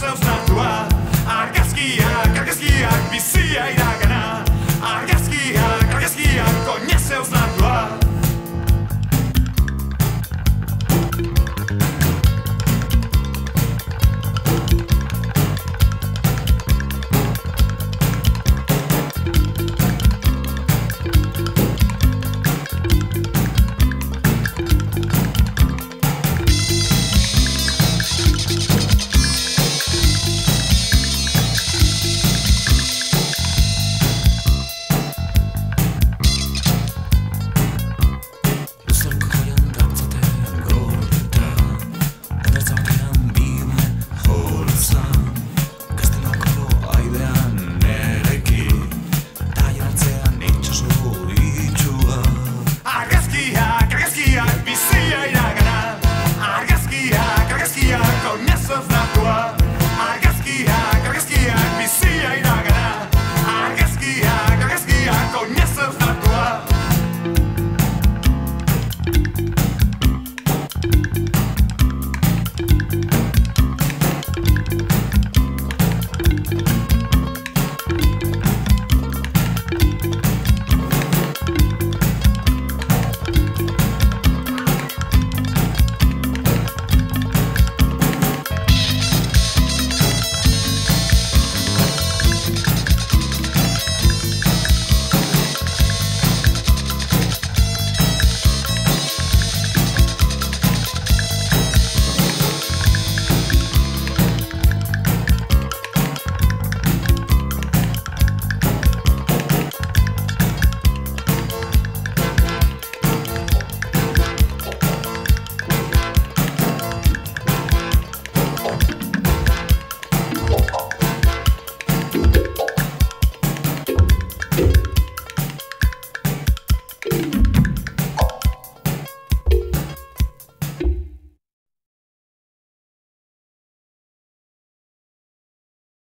zauztatua Argazkiak, argazkiak, bizia iragan.